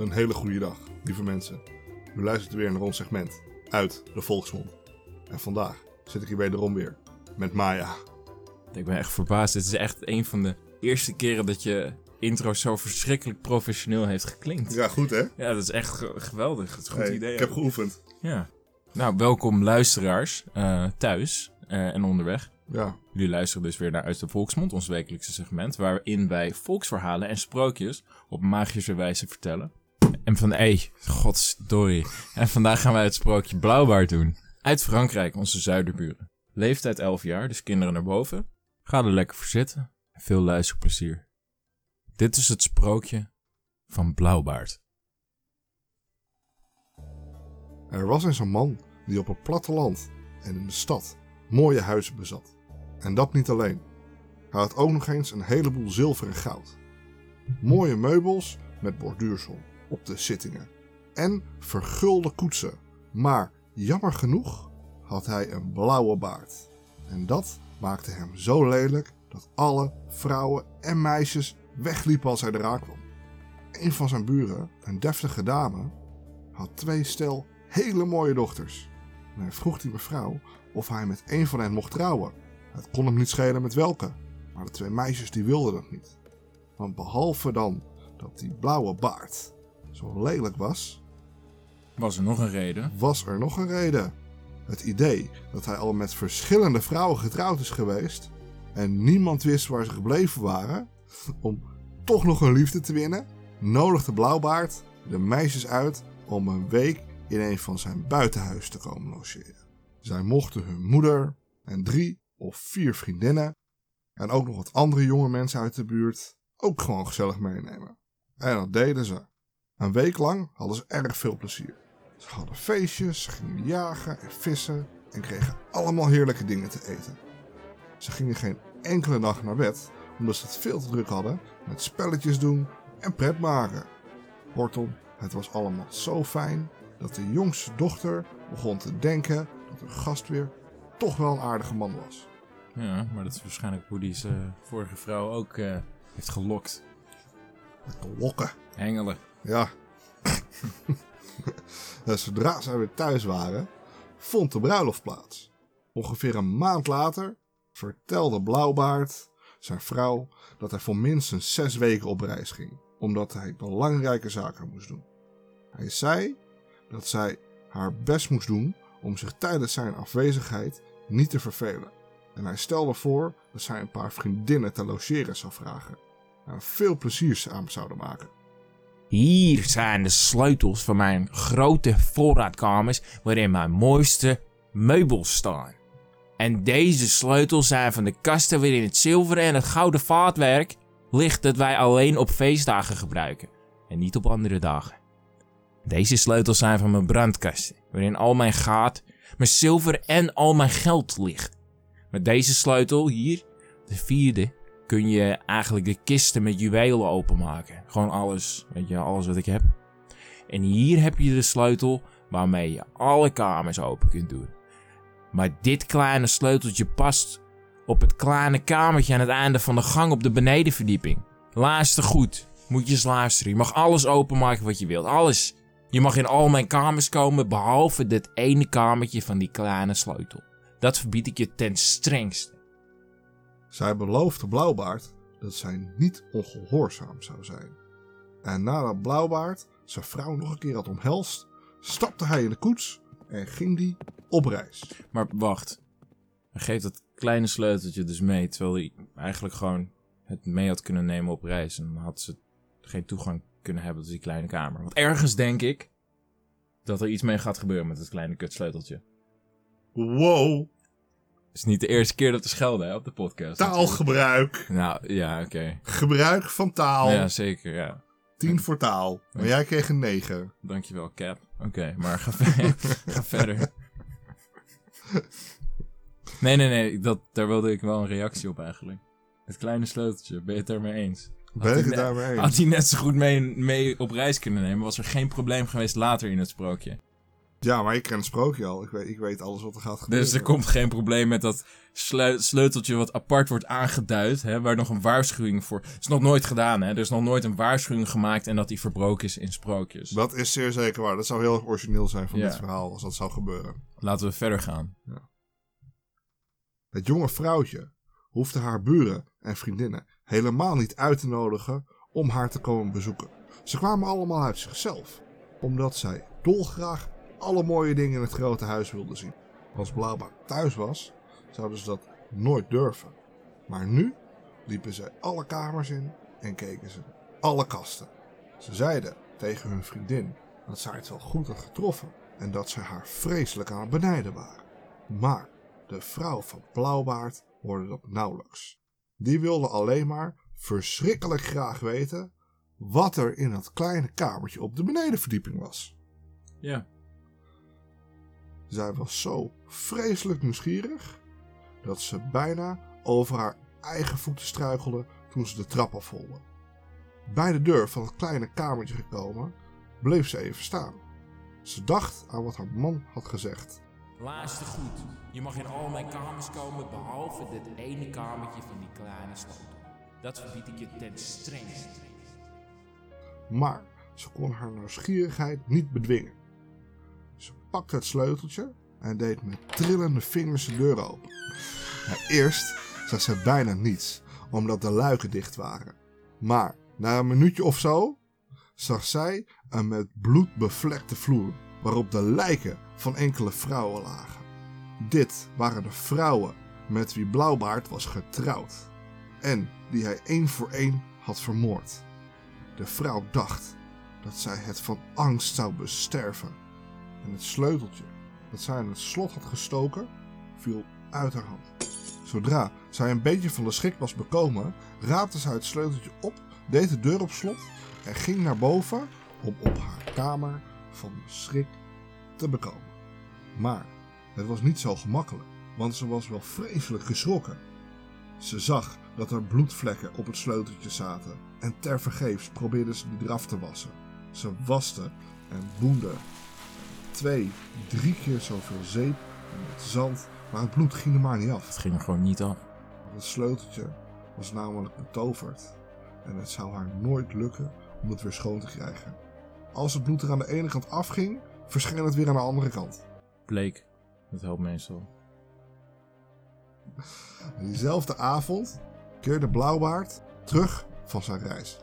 Een hele goede dag, lieve mensen. U luistert weer naar ons segment uit de Volksmond. En vandaag zit ik hier wederom weer met Maya. Ik ben echt verbaasd. Dit is echt een van de eerste keren dat je intro zo verschrikkelijk professioneel heeft geklinkt. Ja, goed hè? Ja, dat is echt ge- geweldig. Het is een goed Hey, idee. ik heb geoefend. Ja. Nou, welkom luisteraars eh, thuis eh, en onderweg. Ja, Jullie luisteren dus weer naar Uit de Volksmond, ons wekelijkse segment, waarin wij volksverhalen en sprookjes op magische wijze vertellen. En van, hé, godsdorie. En vandaag gaan wij het sprookje Blauwbaard doen. Uit Frankrijk, onze zuiderburen. Leeftijd 11 jaar, dus kinderen naar boven. Ga er lekker voor zitten. Veel luisterplezier. Dit is het sprookje van Blauwbaard. er was eens een man die op het platteland en in de stad mooie huizen bezat. En dat niet alleen. Hij had ook nog eens een heleboel zilver en goud. Mooie meubels met borduursel op de zittingen. En vergulde koetsen. Maar jammer genoeg had hij een blauwe baard. En dat maakte hem zo lelijk dat alle vrouwen en meisjes wegliepen als hij eraan kwam. Een van zijn buren, een deftige dame, had twee stel hele mooie dochters. En hij vroeg die mevrouw of hij met een van hen mocht trouwen. Het kon hem niet schelen met welke, maar de twee meisjes die wilden dat niet. Want behalve dan dat die blauwe baard zo lelijk was, Was er nog een reden? was er nog een reden. Het idee dat hij al met verschillende vrouwen getrouwd is geweest en niemand wist waar ze gebleven waren, om toch nog een liefde te winnen, nodigde Blauwbaard de meisjes uit om een week in een van zijn buitenhuis te komen logeren. Zij mochten hun moeder en drie of vier vriendinnen en ook nog wat andere jonge mensen uit de buurt ook gewoon gezellig meenemen. En dat deden ze. Een week lang hadden ze erg veel plezier. Ze hadden feestjes, ze gingen jagen en vissen en kregen allemaal heerlijke dingen te eten. Ze gingen geen enkele nacht naar bed, omdat ze het veel te druk hadden met spelletjes doen en pret maken. Kortom, het was allemaal zo fijn dat de jongste dochter begon te denken dat hun gastheer toch wel een aardige man was. Ja, maar dat is waarschijnlijk hoe die zijn vorige vrouw ook eh, heeft gelokt. Met de lokken. Hengelen. Ja. En zodra zij weer thuis waren, vond de bruiloft plaats. Ongeveer een maand later vertelde Blauwbaard zijn vrouw dat hij voor minstens zes weken op reis ging, omdat hij belangrijke zaken moest doen. Hij zei dat zij haar best moest doen om zich tijdens zijn afwezigheid niet te vervelen. En hij stelde voor dat zij een paar vriendinnen te logeren zou vragen en veel plezier samen zouden maken. Hier zijn de sleutels van mijn grote voorraadkamers waarin mijn mooiste meubels staan. En deze sleutels zijn van de kasten waarin het zilveren en het gouden vaatwerk ligt dat wij alleen op feestdagen gebruiken en niet op andere dagen. Deze sleutels zijn van mijn brandkasten waarin al mijn gaat, mijn zilver en al mijn geld ligt. Met deze sleutel hier, de vierde, kun je eigenlijk de kisten met juwelen openmaken. Gewoon alles, weet je, alles wat ik heb. En hier heb je de sleutel waarmee je alle kamers open kunt doen. Maar dit kleine sleuteltje past op het kleine kamertje aan het einde van de gang op de benedenverdieping. Luister goed, moet je eens luisteren. Je mag alles openmaken wat je wilt, alles. Je mag in al mijn kamers komen, behalve dit ene kamertje van die kleine sleutel. Dat verbied ik je ten strengste. Zij beloofde Blauwbaard dat zij niet ongehoorzaam zou zijn. En nadat Blauwbaard zijn vrouw nog een keer had omhelst, stapte hij in de koets en ging die op reis. Maar wacht. Hij geeft dat kleine sleuteltje dus mee, terwijl hij eigenlijk gewoon het mee had kunnen nemen op reis. En dan had ze geen toegang kunnen hebben tot die kleine kamer. Want ergens denk ik dat er iets mee gaat gebeuren met het kleine kutsleuteltje. Wow, is niet de eerste keer dat we schelden hè, op de podcast. taalgebruik. Nou, ja, oké. Gebruik van taal. Ja, zeker, ja. 10 voor taal. Maar jij kreeg een 9. Dankjewel, Cap. Oké, maar ga, ver- ga verder. Nee, nee, nee. Dat, daar wilde ik wel een reactie op eigenlijk. Het kleine sleuteltje, ben je het daarmee eens? Ben ik hij het daarmee eens? Had hij net zo goed mee, mee op reis kunnen nemen, was er geen probleem geweest later in het sprookje. Ja, maar ik ken het sprookje al. Ik weet, ik weet alles wat er gaat gebeuren. Dus er komt geen probleem met dat sleu- sleuteltje wat apart wordt aangeduid, hè, waar nog een waarschuwing voor... is nog nooit gedaan, hè. Er is nog nooit een waarschuwing gemaakt en dat die verbroken is in sprookjes. Dat is zeer zeker waar. Dat zou heel origineel zijn van Ja. dit verhaal als dat zou gebeuren. Laten we verder gaan. Het jonge vrouwtje hoefde haar buren en vriendinnen helemaal niet uit te nodigen om haar te komen bezoeken. Ze kwamen allemaal uit zichzelf, omdat zij dolgraag alle mooie dingen in het grote huis wilden zien. Als Blauwbaard thuis was, zouden ze dat nooit durven. Maar nu liepen zij alle kamers in en keken ze alle kasten. Ze zeiden tegen hun vriendin dat zij het wel goed had getroffen en dat ze haar vreselijk aan het benijden waren. Maar de vrouw van Blauwbaard hoorde dat nauwelijks. Die wilde alleen maar verschrikkelijk graag weten wat er in dat kleine kamertje op de benedenverdieping was. Ja. Zij was zo vreselijk nieuwsgierig dat ze bijna over haar eigen voeten struikelde toen ze de trap afholde. Bij de deur van het kleine kamertje gekomen, bleef ze even staan. Ze dacht aan wat haar man had gezegd. Luister goed. Je mag in al mijn kamers komen behalve dit ene kamertje van die kleine sleutel. Dat verbied ik je ten strengste. Maar ze kon haar nieuwsgierigheid niet bedwingen. Ze pakte het sleuteltje en deed met trillende vingers de deur open. Eerst zag ze bijna niets, omdat de luiken dicht waren. Maar na een minuutje of zo zag zij een met bloed bevlekte vloer, waarop de lijken van enkele vrouwen lagen. Dit waren de vrouwen met wie Blauwbaard was getrouwd en die hij één voor één had vermoord. De vrouw dacht dat zij het van angst zou besterven. En het sleuteltje dat zij in het slot had gestoken, viel uit haar hand. Zodra zij een beetje van de schrik was bekomen, raapte zij het sleuteltje op, deed de deur op slot en ging naar boven om op haar kamer van de schrik te bekomen. Maar het was niet zo gemakkelijk, want ze was wel vreselijk geschrokken. Ze zag dat er bloedvlekken op het sleuteltje zaten en tevergeefs probeerde ze die eraf te wassen. Ze waste en boende twee, drie keer zoveel zeep en met zand, maar het bloed ging er maar niet af. Het ging er gewoon niet af. Het sleuteltje was namelijk betoverd en het zou haar nooit lukken om het weer schoon te krijgen. Als het bloed er aan de ene kant afging, verscheen het weer aan de andere kant. Bleek. Dat helpt meestal. En diezelfde avond keerde Blauwbaard terug van zijn reis.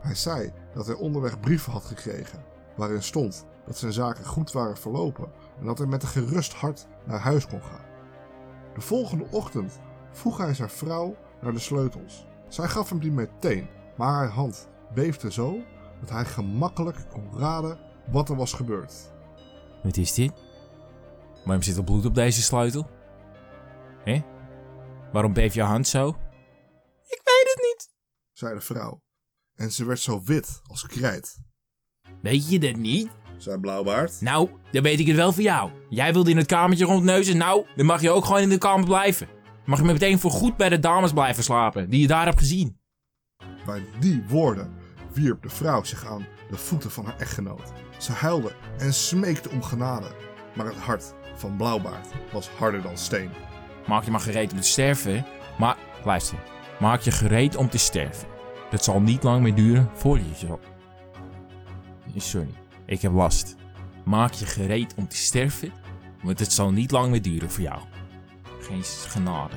Hij zei dat hij onderweg brieven had gekregen waarin stond dat zijn zaken goed waren verlopen en dat hij met een gerust hart naar huis kon gaan. De volgende ochtend vroeg hij zijn vrouw naar de sleutels. Zij gaf hem die meteen, maar haar hand beefde zo dat hij gemakkelijk kon raden wat er was gebeurd. Wat is dit? Waarom zit er bloed op deze sleutel? Hé? Waarom beeft je hand zo? Ik weet het niet. zei de vrouw. En ze werd zo wit als krijt, Weet je dat niet? Zei Blauwbaard. Nou, dan weet ik het wel voor jou. Jij wilde in het kamertje rondneuzen, nou, dan mag je ook gewoon in de kamer blijven. Mag je meteen voor goed bij de dames blijven slapen, die je daar hebt gezien. Bij die woorden wierp de vrouw zich aan de voeten van haar echtgenoot. Ze huilde en smeekte om genade, maar het hart van Blauwbaard was harder dan steen. Maak je maar gereed om te sterven, maar luister, maak je gereed om te sterven. Dat zal niet lang meer duren voor je zal. Sorry, ik heb last. Maak je gereed om te sterven, want het zal niet lang meer duren voor jou. Geen genade.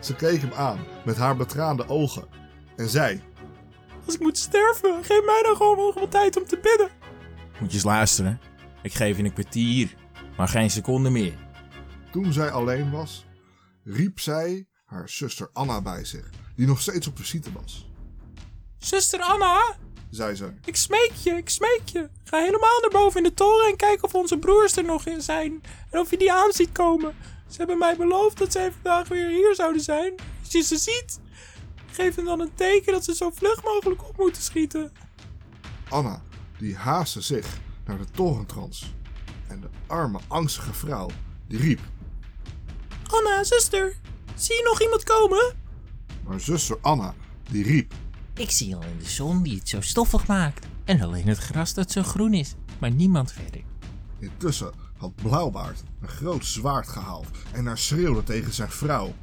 Ze keek hem aan met haar betraande ogen en zei: Als ik moet sterven, geef mij dan gewoon nog wat tijd om te bidden. Moet je eens luisteren. Ik geef je een kwartier, maar geen seconde meer. Toen zij alleen was, riep zij haar zuster Anna bij zich, die nog steeds op visite was. Zuster Anna, Zei ze: ik smeek je, ik smeek je. Ga helemaal naar boven in de toren en kijk of onze broers er nog in zijn. En of je die aan ziet komen. Ze hebben mij beloofd dat zij vandaag weer hier zouden zijn. Als je ze ziet, geef hem dan een teken dat ze zo vlug mogelijk op moeten schieten. Anna, die haastte zich naar de torentrans. En de arme, angstige vrouw, die riep. Anna, zuster, zie je nog iemand komen? Maar zuster Anna, die riep. Ik zie al in de zon die het zo stoffig maakt. En alleen het gras dat zo groen is, maar niemand verder. Intussen had Blauwbaard een groot zwaard gehaald en haar schreeuwde tegen zijn vrouw.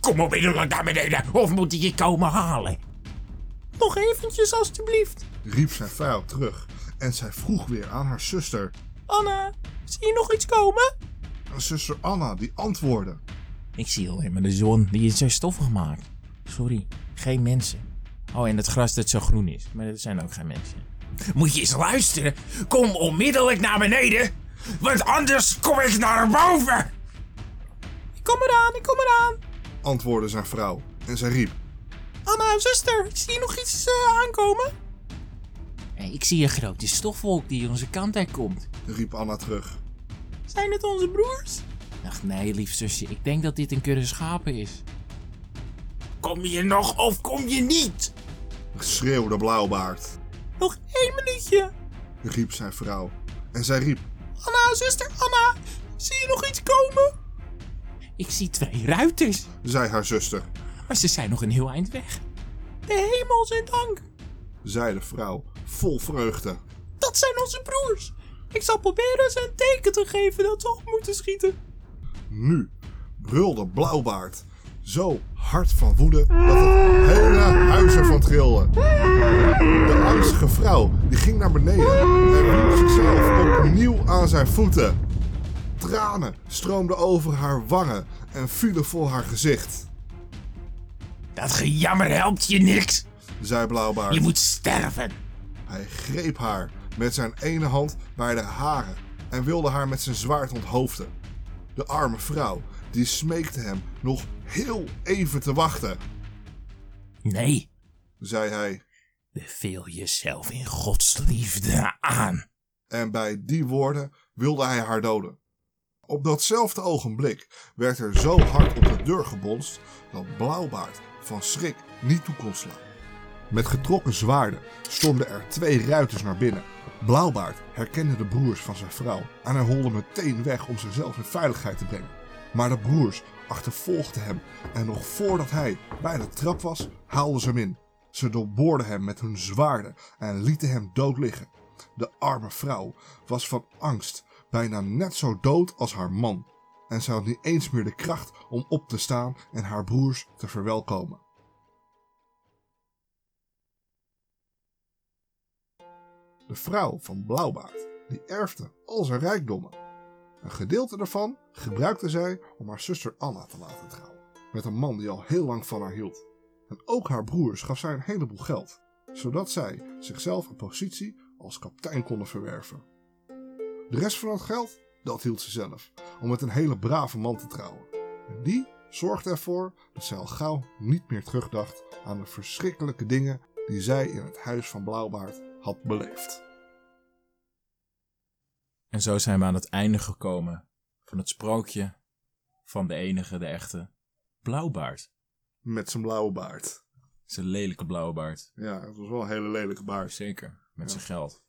Kom onmiddellijk naar beneden, of moet ik je komen halen? Nog eventjes, alstublieft. Riep zijn vrouw terug en zij vroeg weer aan haar zuster. Anna, zie je nog iets komen? En zuster Anna die antwoordde. Ik zie alleen maar de zon, die is zo stoffig maakt. Sorry, geen mensen. Oh, en het gras dat zo groen is, maar dat zijn ook geen mensen. Moet je eens luisteren. Kom onmiddellijk naar beneden, want anders kom ik naar boven. Ik kom eraan, ik kom eraan. Antwoordde zijn vrouw en zij riep. Anna, zuster, zie je nog iets eh, aankomen? ik zie een grote stofwolk die onze kant uit komt. Riep Anna terug. Zijn het onze broers? Ach nee, lief zusje, ik denk dat dit een kudde schapen is. Kom je nog of kom je niet? Schreeuwde Blauwbaard. Nog één minuutje. Riep zijn vrouw. En zij riep. Anna, zuster, Anna, zie je nog iets komen? Ik zie twee ruiters, Zei haar zuster. maar ze zijn nog een heel eind weg. De hemel zijn dank. Zei de vrouw vol vreugde. Dat zijn onze broers. Ik zal proberen ze een teken te geven dat ze op moeten schieten. Nu brulde Blauwbaard zo hard van woede dat het hele huis ervan trilde. De angstige vrouw die ging naar beneden en wierp zichzelf opnieuw aan zijn voeten. Tranen stroomden over haar wangen en vielen voor haar gezicht, Dat gejammer helpt je niks. zei Blauwbaard. Je moet sterven. Hij greep haar met zijn ene hand bij de haren en wilde haar met zijn zwaard onthoofden. De arme vrouw die smeekte hem nog heel even te wachten, Nee, zei hij. beveel jezelf in Gods liefde aan. En bij die woorden wilde hij haar doden. Op datzelfde ogenblik werd er zo hard op de deur gebonst dat Blauwbaard van schrik niet toe kon slaan. Met getrokken zwaarden stormden er twee ruiters naar binnen. Blauwbaard herkende de broers van zijn vrouw en hij holde meteen weg om zichzelf in veiligheid te brengen. Maar de broers achtervolgden hem en nog voordat hij bij de trap was, haalden ze hem in. Ze doorboorden hem met hun zwaarden en lieten hem dood liggen. De arme vrouw was van angst bijna net zo dood als haar man. En ze had niet eens meer de kracht om op te staan en haar broers te verwelkomen. De vrouw van Blauwbaard, die erfde al zijn rijkdommen. Een gedeelte daarvan gebruikte zij om haar zuster Anna te laten trouwen. Met een man die al heel lang van haar hield. En ook haar broers gaf zij een heleboel geld, zodat zij zichzelf een positie als kapitein konden verwerven. De rest van het geld, dat hield ze zelf, om met een hele brave man te trouwen. En die zorgde ervoor dat zij al gauw niet meer terugdacht aan de verschrikkelijke dingen die zij in het huis van Blauwbaard had beleefd. En zo zijn we aan het einde gekomen van het sprookje van de enige, de echte Blauwbaard. Met zijn blauwe baard. Zijn lelijke blauwe baard. Ja, het was wel een hele lelijke baard. Zeker, met zijn geld.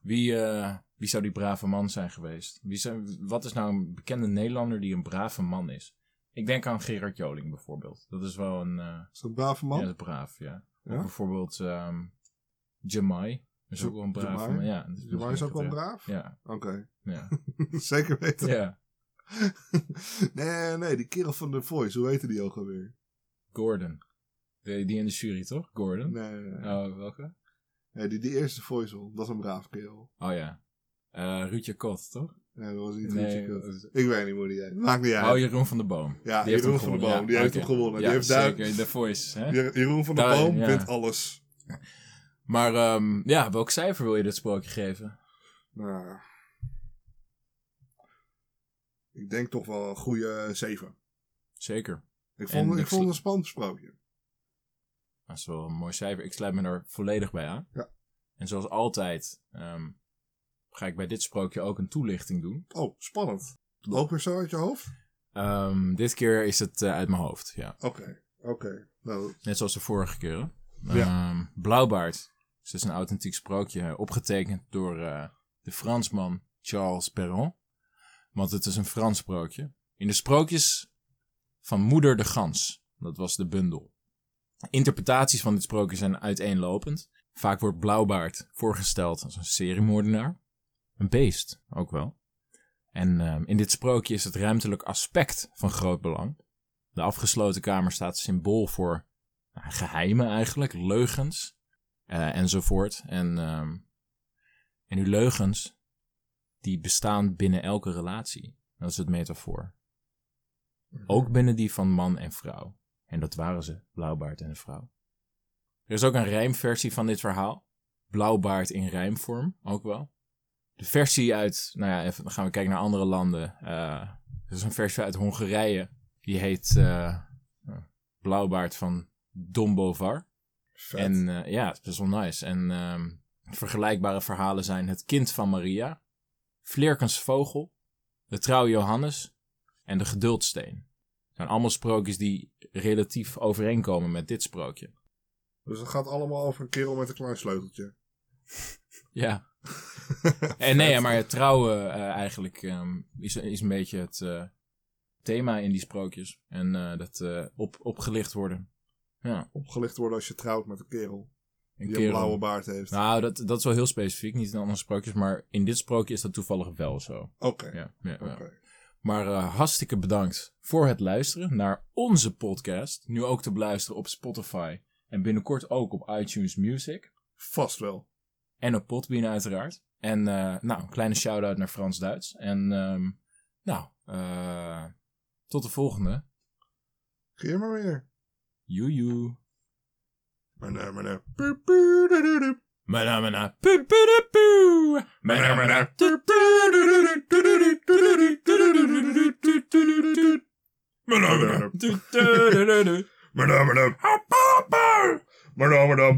Wie, eh, wie zou die brave man zijn geweest? Wie zijn, wat is nou een bekende Nederlander die een brave man is? Ik denk aan Gerard Joling bijvoorbeeld. Dat is wel een... eh, Is dat een brave man? Ja, dat is braaf, ja. Ja? Of bijvoorbeeld ehm Jamai. Is ook wel een braaf Jamai? Ja, Jamai is ook wel ja. braaf? Ja, Oké, ja. zeker weten. ja. nee, nee, die kerel van The Voice, hoe heette die ook alweer? Gordon. Die, die in de jury, toch? Gordon? Nee, nee, nee. Oh, welke? Nee, die, die eerste Voice, dat is een braaf kerel. Oh ja. Eh Ruudje Kot, toch? Nee, dat was niet Nee, dat is- Ik weet niet hoe die heet. Maakt niet uit. Oh, Jeroen van der Boom. Ja, Die heeft Jeroen van der gewonnen. Boom, die heeft hem gewonnen. Die Ja, heeft daar- zeker. The Voice, hè? Jer- Jeroen van der Daar- Boom wint alles. Maar ehm, ja, welk cijfer wil je dit sprookje geven? Nou, ik denk toch wel een goede 7. Zeker. Ik vond, ik ik vond het een spannend sprookje. Dat is wel een mooi cijfer. Ik sluit me er volledig bij aan. Ja. En zoals altijd ehm, ga ik bij dit sprookje ook een toelichting doen. Oh, spannend. Ook weer zo uit je hoofd? Ehm, dit keer is het eh, uit mijn hoofd, ja. Oké, oké. Nou, Net zoals de vorige keren. Ja. Blauwbaard. Dus is een authentiek sprookje, eh, opgetekend door eh, de Fransman Charles Perron. Want het is een Frans sprookje. In de sprookjes van Moeder de Gans. Dat was de bundel. Interpretaties van dit sprookje zijn uiteenlopend. Vaak wordt Blauwbaard voorgesteld als een seriemoordenaar. een beest ook wel. En ehm, in dit sprookje is het ruimtelijk aspect van groot belang. De afgesloten kamer staat symbool voor nou, geheimen eigenlijk, leugens eh, enzovoort. En, ehm, en die leugens, die bestaan binnen elke relatie. Dat is het metafoor. Ook binnen die van man en vrouw. En dat waren ze, Blauwbaard en een vrouw. Er is ook een rijmversie van dit verhaal. Blauwbaard in rijmvorm, ook wel. De versie uit, nou ja, even, dan gaan we kijken naar andere landen. Eh, er is een versie uit Hongarije. Die heet eh, Blauwbaard van Dombovar. Vet. En eh, ja, het is best wel nice. En ehm, vergelijkbare verhalen zijn Het Kind van Maria, Vleerkens Vogel, De Trouw Johannes en De Geduldsteen. Het zijn allemaal sprookjes die relatief overeenkomen met dit sprookje. Dus het gaat allemaal over een kerel met een klein sleuteltje. Ja. en nee, ja, maar het trouwen eh, eigenlijk ehm, is, is een beetje het eh, thema in die sprookjes. En eh, dat eh, op, opgelicht worden. Ja, Opgelicht worden als je trouwt met een kerel een die kerel. een blauwe baard heeft. Nou, dat, dat is wel heel specifiek, niet in andere sprookjes. Maar in dit sprookje is dat toevallig wel zo. Oké. Ja, ja, ja. Oké. Maar eh, hartstikke bedankt voor het luisteren naar onze podcast. Nu ook te beluisteren op Spotify. En binnenkort ook op iTunes Music. Vast wel. En op Podbean uiteraard. En eh, nou, een kleine shout-out naar Frans-Duits. En ehm, nou, eh, tot de volgende. Geer maar weer. You you. Mana mana boo boo doo doo doo. Mana mana boo boo doo boo. Mana